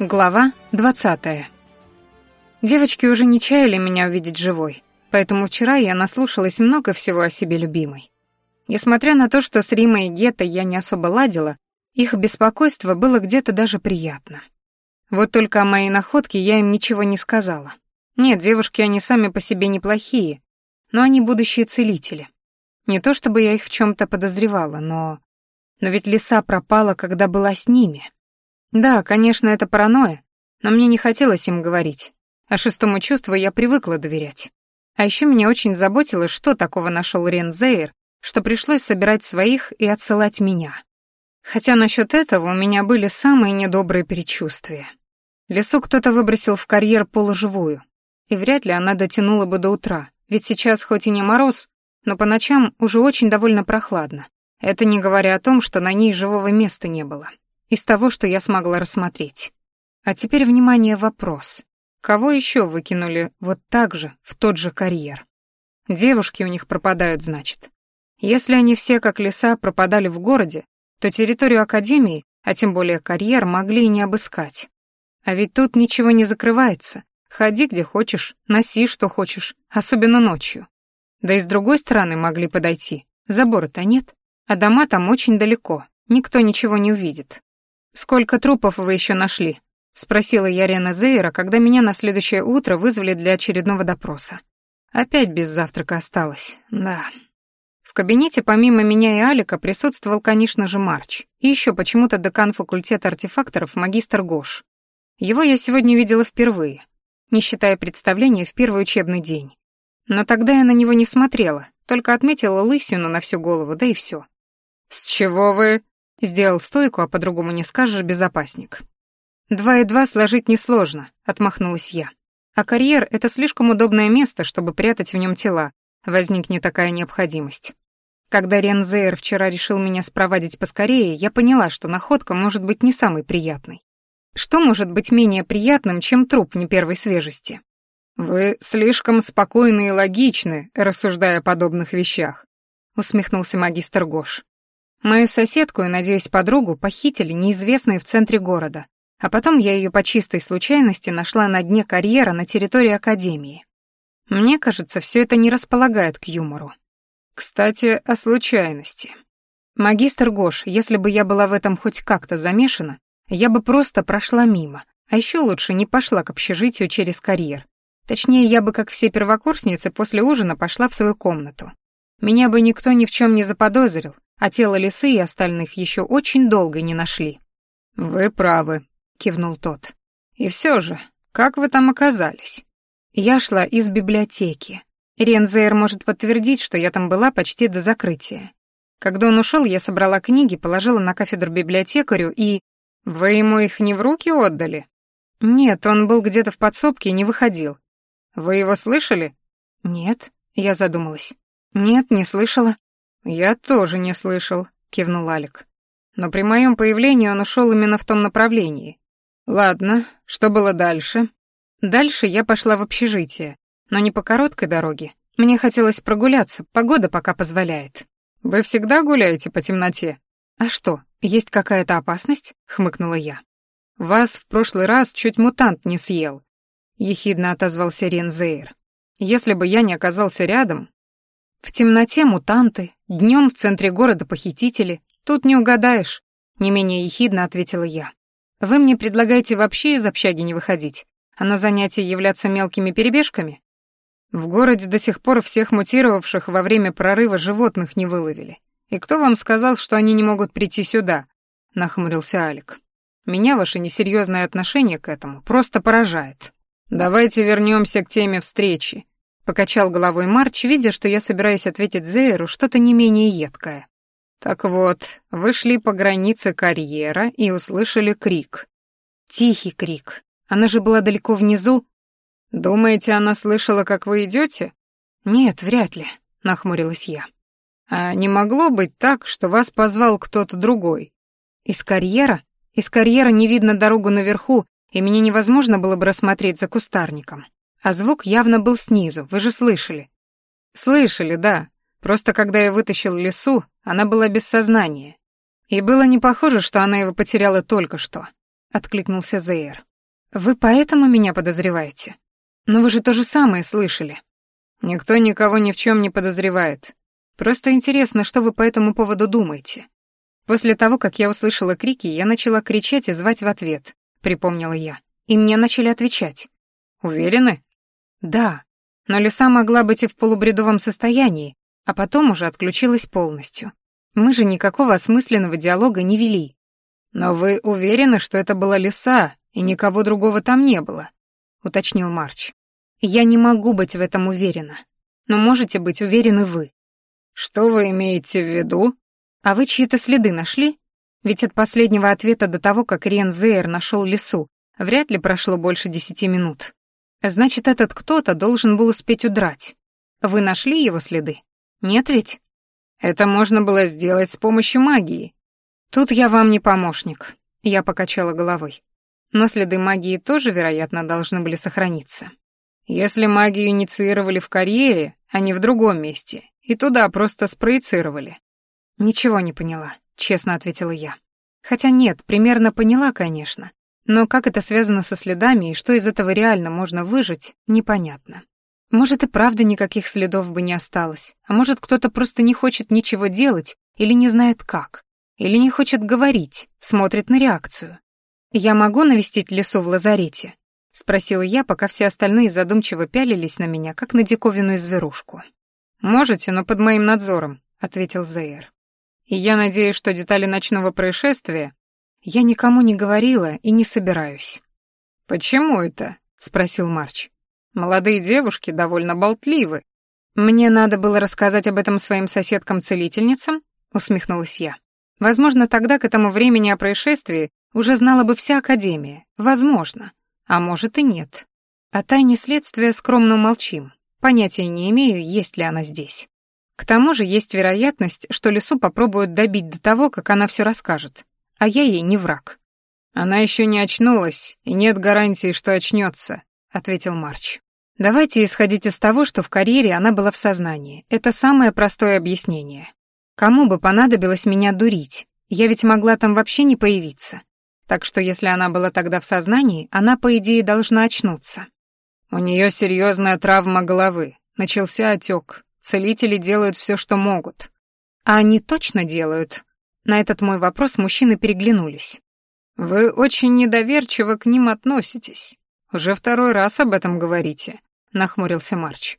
Глава 20. Девочки уже не чаяли меня увидеть живой, поэтому вчера я наслушалась много всего о себе любимой. Несмотря на то, что с Римой и Гетто я не особо ладила, их беспокойство было где-то даже приятно. Вот только о моей находке я им ничего не сказала. Нет, девушки, они сами по себе неплохие, но они будущие целители. Не то чтобы я их в чем то подозревала, но... Но ведь лиса пропала, когда была с ними. Да, конечно, это паранойя, но мне не хотелось им говорить. А шестому чувству я привыкла доверять. А еще меня очень заботило, что такого нашел Рензейр, что пришлось собирать своих и отсылать меня. Хотя насчет этого у меня были самые недобрые предчувствия. Лесу кто-то выбросил в карьер полуживую, и вряд ли она дотянула бы до утра, ведь сейчас хоть и не мороз, но по ночам уже очень довольно прохладно. Это не говоря о том, что на ней живого места не было. из того, что я смогла рассмотреть. А теперь, внимание, вопрос. Кого еще выкинули вот так же, в тот же карьер? Девушки у них пропадают, значит. Если они все, как леса, пропадали в городе, то территорию Академии, а тем более карьер, могли и не обыскать. А ведь тут ничего не закрывается. Ходи где хочешь, носи что хочешь, особенно ночью. Да и с другой стороны могли подойти. Забора-то нет, Сколько трупов вы еще нашли? спросила я Рена Зейра, когда меня на следующее утро вызвали для очередного допроса. Опять без завтрака осталось. Да. В кабинете помимо меня и Алика присутствовал, конечно же, Марч. И еще почему-то декан факультета артефакторов магистр Гош. Его я сегодня видела впервые, не считая представления в первый учебный день. Но тогда я на него не смотрела, только отметила лысину на всю голову, да и все. «С чего вы?» Сделал стойку, а по-другому не скажешь, безопасник. «Два и два сложить несложно», — отмахнулась я. «А карьер — это слишком удобное место, чтобы прятать в нем тела. Возникнет такая необходимость». Когда Рензейр вчера решил меня спровадить поскорее, я поняла, что находка может быть не самой приятной. Что может быть менее приятным, чем труп не первой свежести? «Вы слишком спокойны и логичны, рассуждая о подобных вещах», — усмехнулся магистр Гош. Мою соседку и, надеюсь, подругу похитили неизвестные в центре города, а потом я ее по чистой случайности нашла на дне карьера на территории Академии. Мне кажется, все это не располагает к юмору. Кстати, о случайности. Магистр Гош, если бы я была в этом хоть как-то замешана, я бы просто прошла мимо, а еще лучше не пошла к общежитию через карьер. Точнее, я бы, как все первокурсницы, после ужина пошла в свою комнату. Меня бы никто ни в чем не заподозрил, а тело лисы и остальных еще очень долго не нашли. «Вы правы», — кивнул тот. «И все же, как вы там оказались?» Я шла из библиотеки. Рензейр может подтвердить, что я там была почти до закрытия. Когда он ушел, я собрала книги, положила на кафедру библиотекарю и... «Вы ему их не в руки отдали?» «Нет, он был где-то в подсобке и не выходил». «Вы его слышали?» «Нет», — «Я тоже не слышал», — кивнул Алик. «Но при моем появлении он ушел именно в том направлении. Ладно, что было дальше?» Дальше я пошла в общежитие, но не по короткой дороге. Мне хотелось прогуляться, погода пока позволяет. «Вы всегда гуляете по темноте?» «А что, есть какая-то опасность?» — хмыкнула я. «Вас в прошлый раз чуть мутант не съел», — ехидно отозвался Рензейр. «Если бы я не оказался рядом, в темноте мутанты, днем в центре города похитители. Тут не угадаешь, не менее ехидно ответила я. Вы мне предлагаете вообще из общаги не выходить, а на занятия являться мелкими перебежками? В городе до сих пор всех мутировавших во время прорыва животных не выловили. И кто вам сказал, что они не могут прийти сюда? нахмурился Алик. Меня ваше несерьезное отношение к этому просто поражает. Давайте вернемся к теме встречи, Покачал головой Марч, видя, что я собираюсь ответить Зейру что-то не менее едкое. Так вот, вышли по границе карьера и услышали крик. Тихий крик. Она же была далеко внизу. Думаете, она слышала, как вы идете? Нет, вряд ли, нахмурилась я. А не могло быть так, что вас позвал кто-то другой? Из карьера? Из карьера не видно дорогу наверху, и мне невозможно было бы рассмотреть за кустарником. А звук явно был снизу, вы же слышали. Слышали, да. Просто когда я вытащил лесу, она была без сознания. И было не похоже, что она его потеряла только что, откликнулся Зейр. Вы поэтому меня подозреваете? Но вы же то же самое слышали. Никто никого ни в чем не подозревает. Просто интересно, что вы по этому поводу думаете. После того, как я услышала крики, я начала кричать и звать в ответ, припомнила я. И мне начали отвечать. Да, но Лиса могла быть и в полубредовом состоянии, а потом уже отключилась полностью. Мы же никакого осмысленного диалога не вели. Но вы уверены, что это была Лиса, и никого другого там не было? уточнил Марч. Я не могу быть в этом уверена, но можете быть уверены вы. Что вы имеете в виду? А вы чьи-то следы нашли? Ведь от последнего ответа до того, как Рен Зейер нашел лесу, вряд ли прошло больше десяти минут. Значит, этот кто-то должен был успеть удрать. Вы нашли его следы? Нет ведь? Это можно было сделать с помощью магии. Тут я вам не помощник, я покачала головой. Но следы магии тоже, вероятно, должны были сохраниться. Если магию инициировали в карьере, а не в другом месте, и туда просто спроецировали. Ничего не поняла, честно ответила я. Хотя нет, примерно поняла, конечно. Но как это связано со следами и что из этого реально можно выжить, непонятно. Может и правда никаких следов бы не осталось, а может кто-то просто не хочет ничего делать или не знает как, или не хочет говорить, смотрит на реакцию. «Я могу навестить лесу в лазарете?» — спросила я, пока все остальные задумчиво пялились на меня, как на диковинную зверушку. «Можете, но под моим надзором», — ответил Зейр. «И я надеюсь, что детали ночного происшествия «Я никому не говорила и не собираюсь». «Почему это?» — спросил Марч. «Молодые девушки довольно болтливы». «Мне надо было рассказать об этом своим соседкам-целительницам?» — усмехнулась я. «Возможно, тогда, к этому времени о происшествии, уже знала бы вся Академия. Возможно. А может и нет. О тайне следствия скромно молчим. Понятия не имею, есть ли она здесь. К тому же есть вероятность, что Лису попробуют добить до того, как она все расскажет. А я ей не враг. Она еще не очнулась, и нет гарантии, что очнется, ответил Марч. Давайте исходить из того, что в карьере она была в сознании. Это самое простое объяснение. Кому бы понадобилось меня дурить? Я ведь могла там вообще не появиться. Так что если она была тогда в сознании, она, по идее, должна очнуться. У нее серьезная травма головы. Начался отек. Целители делают все, что На этот мой вопрос мужчины переглянулись. «Вы очень недоверчиво к ним относитесь. Уже второй раз об этом говорите», — нахмурился Марч.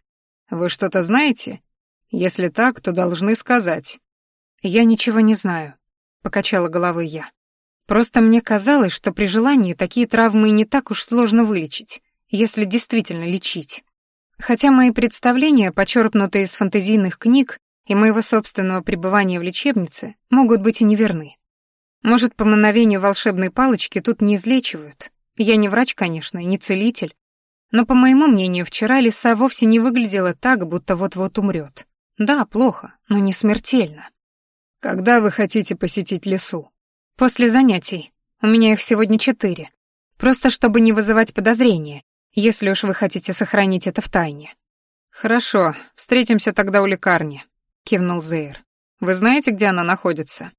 «Вы что-то знаете? Если так, то должны сказать». «Я ничего не знаю», — покачала головой я. «Просто мне казалось, что при желании такие травмы не так уж сложно вылечить, если действительно лечить. Хотя мои представления, почерпнутые из фантазийных книг, и моего собственного пребывания в лечебнице, могут быть и неверны. Может, по мановению волшебной палочки тут не излечивают. Я не врач, конечно, и не целитель. Но, по моему мнению, вчера лиса вовсе не выглядела так, будто вот-вот умрет. Да, плохо, но не смертельно. Когда вы хотите посетить лесу? После занятий. У меня их сегодня четыре. Просто чтобы не вызывать подозрения, если уж вы хотите сохранить это в тайне. Хорошо, встретимся тогда у лекарни. кивнул Зейр. Вы знаете, где она находится?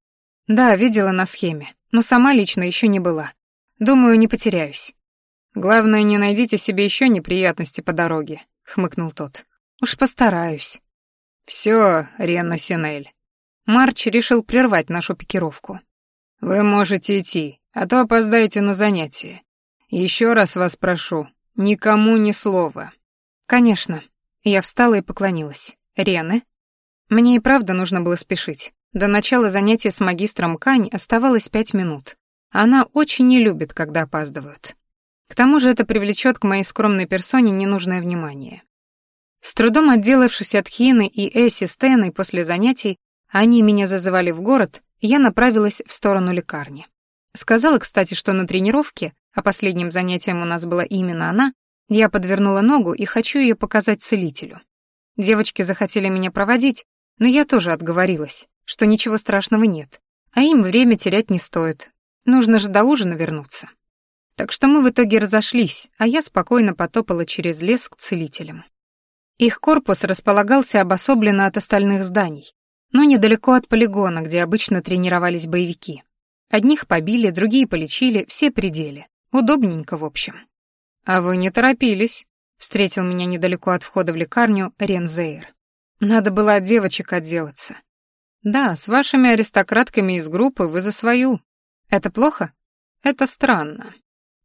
Да, видела на схеме, но сама лично еще не была. Думаю, не потеряюсь. Главное, не найдите себе еще неприятности по дороге, хмыкнул тот. Уж постараюсь. Все, Ренна Синель. Марч решил прервать нашу пикировку. «Вы можете идти, а то опоздаете на занятие. Еще раз вас прошу, никому ни слова». «Конечно». Я встала и поклонилась. Мне и правда нужно было спешить. До начала занятия с магистром Кань оставалось пять минут. Она очень не любит, когда опаздывают. К тому же это привлечет к моей скромной персоне ненужное внимание. С трудом отделавшись от Хины и Эсси Стэной после занятий, они меня зазывали в город, я направилась в сторону лекарни. Сказала, кстати, что на тренировке, а последним занятием у нас была именно она, я подвернула ногу и хочу ее показать целителю. Девочки захотели меня проводить, но я тоже отговорилась, что ничего страшного нет, а им время терять не стоит. Нужно же до ужина вернуться. Так что мы в итоге разошлись, а я спокойно потопала через лес к целителям. Их корпус располагался обособленно от остальных зданий, но недалеко от полигона, где обычно тренировались боевики. Одних побили, другие полечили, все пределы. Удобненько, в общем. «А вы не торопились», — встретил меня недалеко от входа в лекарню Рензейр. Надо было девочек отделаться. Да, с вашими аристократками из группы вы за свою. Это плохо? Это странно.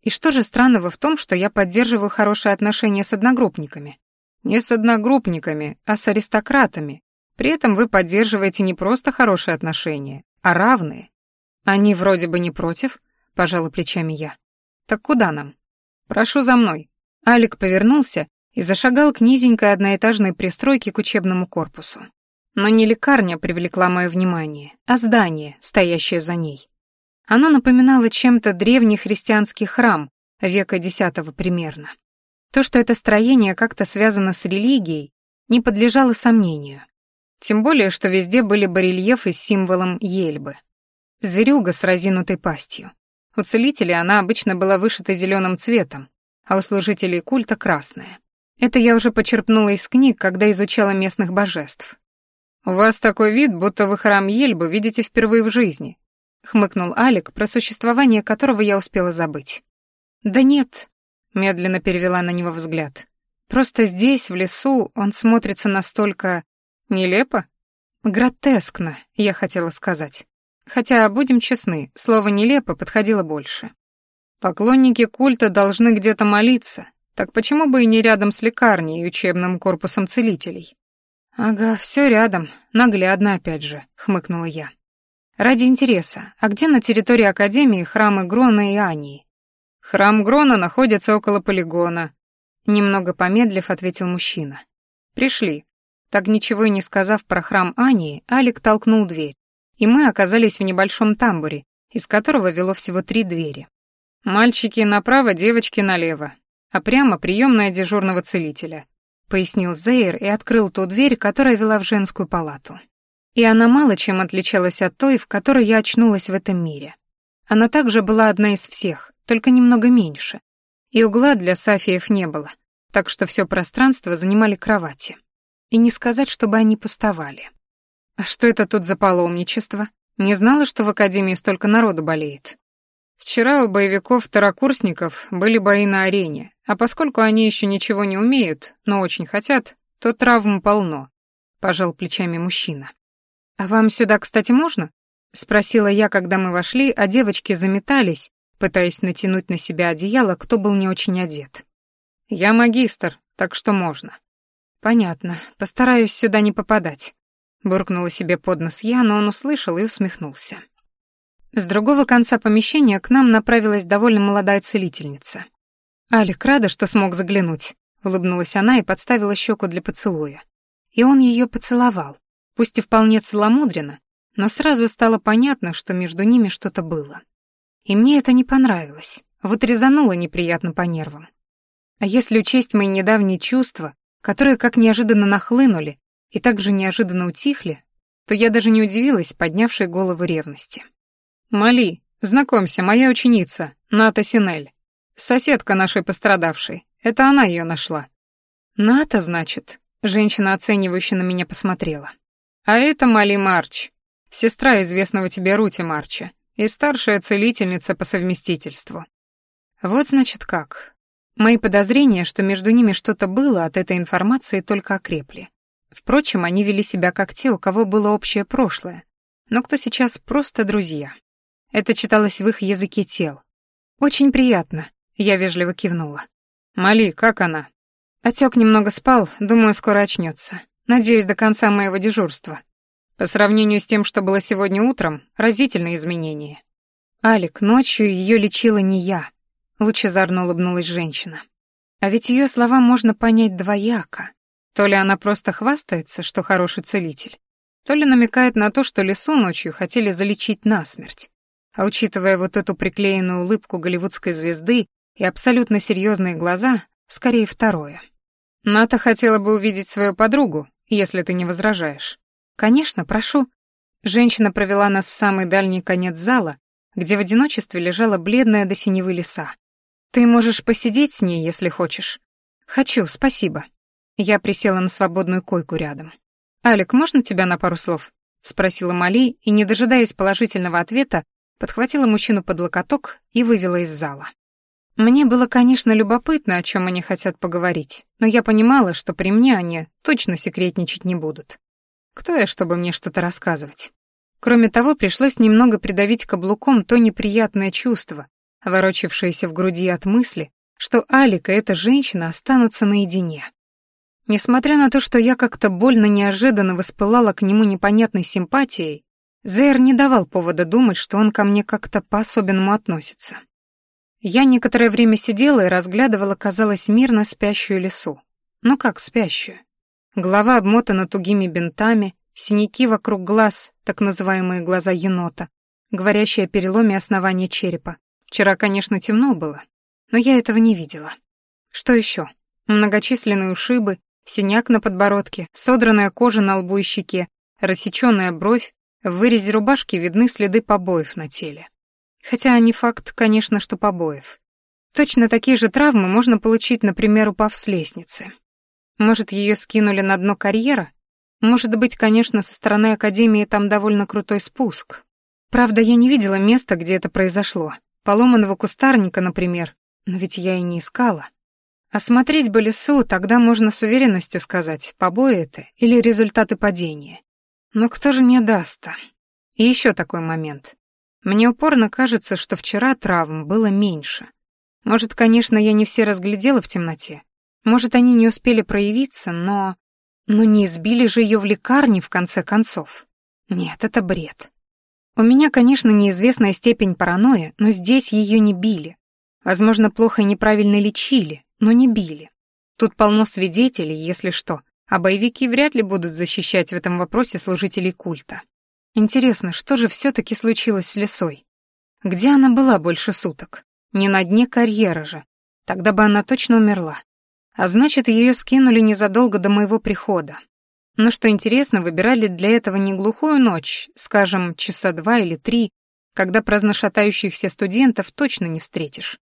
И что же странного в том, что я поддерживаю хорошие отношения с одногруппниками? Не с одногруппниками, а с аристократами. При этом вы поддерживаете не просто хорошие отношения, а равные. Они вроде бы не против, пожала плечами я. Так куда нам? Прошу за мной. Алик повернулся и зашагал к низенькой одноэтажной пристройке к учебному корпусу. Но не лекарня привлекла мое внимание, а здание, стоящее за ней. Оно напоминало чем-то древний христианский храм века X примерно. То, что это строение как-то связано с религией, не подлежало сомнению. Тем более, что везде были барельефы с символом Ельбы. Зверюга с разинутой пастью. У целителей она обычно была вышита зеленым цветом, а у служителей культа — красная. Это я уже почерпнула из книг, когда изучала местных божеств. «У вас такой вид, будто вы храм Ельбы видите впервые в жизни», — хмыкнул Алик, про существование которого я успела забыть. «Да нет», — медленно перевела на него взгляд. «Просто здесь, в лесу, он смотрится настолько... нелепо?» «Гротескно», — я хотела сказать. Хотя, будем честны, слово «нелепо» подходило больше. Поклонники культа должны где-то молиться, так почему бы и не рядом с лекарней и учебным корпусом целителей? Ага, все рядом, наглядно опять же, хмыкнула я. Ради интереса, а где на территории Академии храмы Грона и Ани? Храм Грона находится около полигона. Немного помедлив, ответил мужчина. Пришли. Так ничего и не сказав про храм Ани, Алик толкнул дверь. И мы оказались в небольшом тамбуре, из которого вело всего три двери. «Мальчики направо, девочки налево. А прямо приемная дежурного целителя», — пояснил Зейр и открыл ту дверь, которая вела в женскую палату. И она мало чем отличалась от той, в которой я очнулась в этом мире. Она также была одна из всех, только немного меньше. И угла для Сафиев не было, так что все пространство занимали кровати. И не сказать, чтобы они пустовали. А что это тут за паломничество? Не знала, что в Академии столько народу болеет. Вчера у боевиков-второкурсников были бои на арене, а поскольку они еще ничего не умеют, но очень хотят, то травм полно, пожал плечами мужчина. А вам сюда, кстати, можно? спросила я, когда мы вошли, а девочки заметались, пытаясь натянуть на себя одеяло, кто был не очень одет. Я магистр, так что можно. Понятно. Постараюсь сюда не попадать. Буркнула себе под нос я, но он услышал и усмехнулся. С другого конца помещения к нам направилась довольно молодая целительница. Алик рада, что смог заглянуть. Улыбнулась она и подставила щеку для поцелуя. И он ее поцеловал. Пусть и вполне целомудренно, но сразу стало понятно, что между ними что-то было. И мне это не понравилось. Вот резануло неприятно по нервам. А если учесть мои недавние чувства, которые как неожиданно нахлынули и так же неожиданно утихли, то я даже не удивилась поднявшей голову ревности. «Мали, знакомься, моя ученица, Ната Синель», соседка нашей пострадавшей, это она ее нашла». «Ната, значит?» — женщина, оценивающе на меня посмотрела. «А это Мали Марч, сестра известного тебе Рути Марча и старшая целительница по совместительству». Вот значит как. Мои подозрения, что между ними что-то было, от этой информации только окрепли. Впрочем, они вели себя как те, у кого было общее прошлое, но кто сейчас просто друзья. Это читалось в их языке тел. «Очень приятно», — Я вежливо кивнула. «Мали, как она?» Отек немного спал, думаю, скоро очнется. Надеюсь, до конца моего дежурства. По сравнению с тем, что было сегодня утром, разительные изменения. Алик, ночью ее лечила не я. Лучезарно улыбнулась женщина. А ведь ее слова можно понять двояко. То ли она просто хвастается, что хороший целитель, то ли намекает на то, что лесу ночью хотели залечить насмерть. А учитывая вот эту приклеенную улыбку голливудской звезды и абсолютно серьезные глаза, скорее второе. Ната хотела бы увидеть свою подругу, если ты не возражаешь. Конечно, прошу. Женщина провела нас в самый дальний конец зала, где в одиночестве лежала бледная до синевы лиса. Ты можешь посидеть с ней, если хочешь. Хочу, спасибо. Я присела на свободную койку рядом. «Алик, можно тебя на пару слов?» — спросила Мали и, не дожидаясь положительного ответа, подхватила мужчину под локоток и вывела из зала. Мне было, конечно, любопытно, о чем они хотят поговорить, но я понимала, что при мне они точно секретничать не будут. Кто я, чтобы мне что-то рассказывать? Кроме того, пришлось немного придавить каблуком то неприятное чувство, ворочившееся в груди от мысли, что Алик и эта женщина останутся наедине. Несмотря на то, что я как-то больно неожиданно воспылала к нему непонятной симпатией, Зейр не давал повода думать, что он ко мне как-то по-особенному относится. Я некоторое время сидела и разглядывала, казалось, мирно спящую лесу. Ну как спящую? Голова обмотана тугими бинтами, синяки вокруг глаз, так называемые глаза енота, говорящие о переломе основания черепа. Вчера, конечно, темно было, но я этого не видела. Что еще? Многочисленные ушибы, синяк на подбородке, содранная кожа на лбу и щеке, рассечённая бровь, в вырезе рубашки видны следы побоев на теле. хотя они факт, конечно, что побоев. Точно такие же травмы можно получить, например, упав с лестницы. Может, ее скинули на дно карьера? Может быть, конечно, со стороны Академии там довольно крутой спуск. Правда, я не видела места, где это произошло. Поломанного кустарника, например. Но ведь я и не искала. Осмотреть а бы лесу, тогда можно с уверенностью сказать, побои это или результаты падения. Но кто же мне даст-то? И еще такой момент. Мне упорно кажется, что вчера травм было меньше. Может, конечно, я не все разглядела в темноте. Может, они не успели проявиться, но... Но не избили же ее в лекарне, в конце концов. Нет, это бред. У меня, конечно, неизвестная степень паранойи, но здесь ее не били. Возможно, плохо и неправильно лечили, но не били. Тут полно свидетелей, если что, а боевики вряд ли будут защищать в этом вопросе служителей культа. Интересно, что же все-таки случилось с лесой? Где она была больше суток? Не на дне карьера же. Тогда бы она точно умерла. А значит, ее скинули незадолго до моего прихода. Но ну что интересно, выбирали для этого не глухую ночь, скажем, часа два или три, когда праздношатающихся студентов точно не встретишь,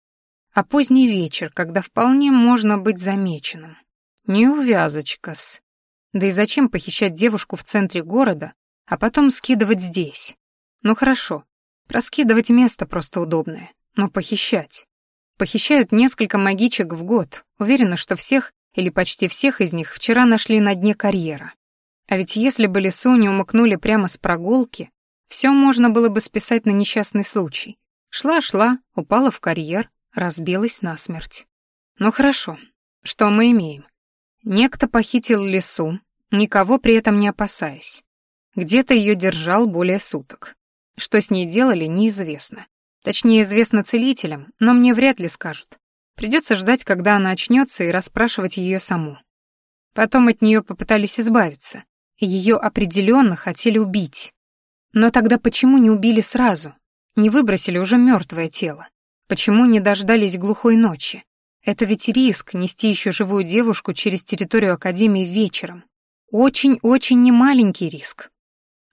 а поздний вечер, когда вполне можно быть замеченным. Неувязочка-с. Да и зачем похищать девушку в центре города, а потом скидывать здесь. Ну хорошо, проскидывать место просто удобное, но похищать. Похищают несколько магичек в год, уверена, что всех или почти всех из них вчера нашли на дне карьера. А ведь если бы лесу не умыкнули прямо с прогулки, все можно было бы списать на несчастный случай. Шла-шла, упала в карьер, разбилась насмерть. Ну хорошо, что мы имеем? Некто похитил лесу, никого при этом не опасаясь. Где-то ее держал более суток. Что с ней делали, неизвестно. Точнее, известно целителям, но мне вряд ли скажут. Придется ждать, когда она очнется, и расспрашивать ее саму. Потом от нее попытались избавиться. Ее определенно хотели убить. Но тогда почему не убили сразу? Не выбросили уже мертвое тело? Почему не дождались глухой ночи? Это ведь риск нести еще живую девушку через территорию Академии вечером. Очень-очень немаленький риск.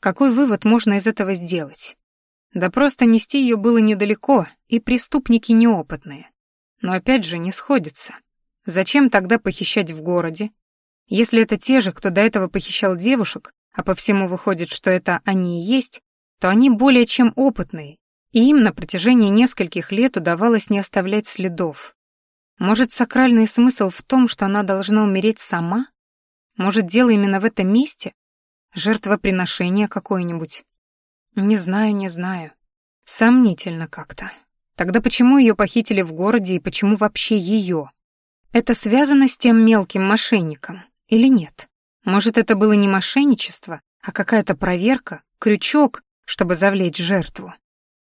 Какой вывод можно из этого сделать? Да просто нести ее было недалеко, и преступники неопытные. Но опять же не сходится. Зачем тогда похищать в городе? Если это те же, кто до этого похищал девушек, а по всему выходит, что это они и есть, то они более чем опытные, и им на протяжении нескольких лет удавалось не оставлять следов. Может, сакральный смысл в том, что она должна умереть сама? Может, дело именно в этом месте? Жертва приношения какое-нибудь. Не знаю, не знаю. Сомнительно как-то. Тогда почему ее похитили в городе и почему вообще ее? Это связано с тем мелким мошенником или нет? Может, это было не мошенничество, а какая-то проверка, крючок, чтобы завлечь жертву?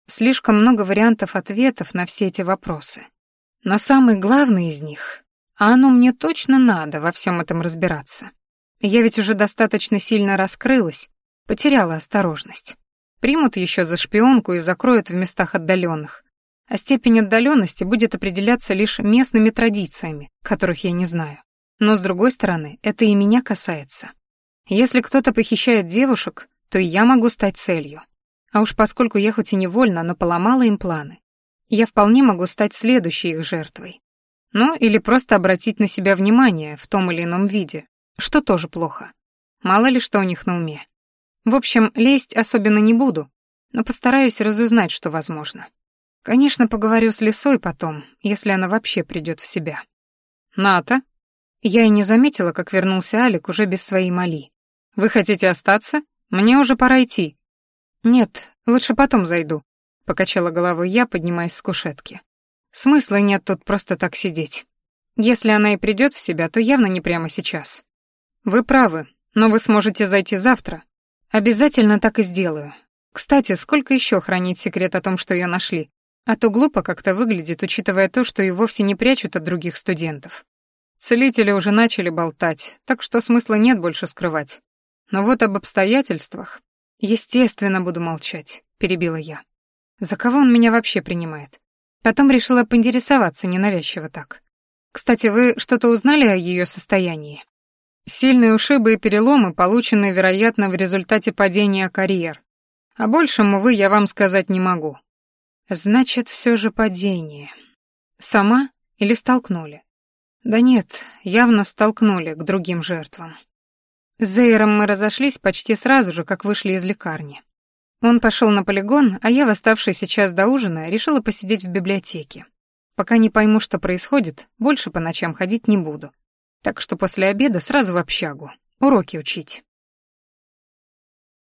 Слишком много вариантов ответов на все эти вопросы. Но самый главный из них, а оно мне точно надо во всем этом разбираться, я ведь уже достаточно сильно раскрылась, потеряла осторожность. Примут еще за шпионку и закроют в местах отдаленных. А степень отдаленности будет определяться лишь местными традициями, которых я не знаю. Но, с другой стороны, это и меня касается. Если кто-то похищает девушек, то я могу стать целью. А уж поскольку я хоть и невольно, но поломала им планы, я вполне могу стать следующей их жертвой. Ну, или просто обратить на себя внимание в том или ином виде, что тоже плохо. Мало ли что у них на уме. В общем, лезть особенно не буду, но постараюсь разузнать, что возможно. Конечно, поговорю с Лисой потом, если она вообще придет в себя. Ната? Я и не заметила, как вернулся Алик уже без своей мали. Вы хотите остаться? Мне уже пора идти. Нет, лучше потом зайду, покачала головой я, поднимаясь с кушетки. Смысла нет тут просто так сидеть. Если она и придет в себя, то явно не прямо сейчас. Вы правы, но вы сможете зайти завтра. Обязательно так и сделаю. Кстати, сколько еще хранить секрет о том, что ее нашли? А то глупо как-то выглядит, учитывая то, что ее вовсе не прячут от других студентов. Целители уже начали болтать, так что смысла нет больше скрывать. Но вот об обстоятельствах... Естественно, буду молчать, перебила я. За кого он меня вообще принимает? Потом решила поинтересоваться ненавязчиво так. Кстати, вы что-то узнали о ее состоянии? Сильные ушибы и переломы, полученные, вероятно, в результате падения карьер. А большем, увы, я вам сказать не могу. Значит, все же падение. Сама или столкнули? Да нет, явно столкнули к другим жертвам. С Зейром мы разошлись почти сразу же, как вышли из лекарни. Он пошел на полигон, а я в оставшийся час до ужина решила посидеть в библиотеке. Пока не пойму, что происходит, больше по ночам ходить не буду. Так что после обеда сразу в общагу, уроки учить.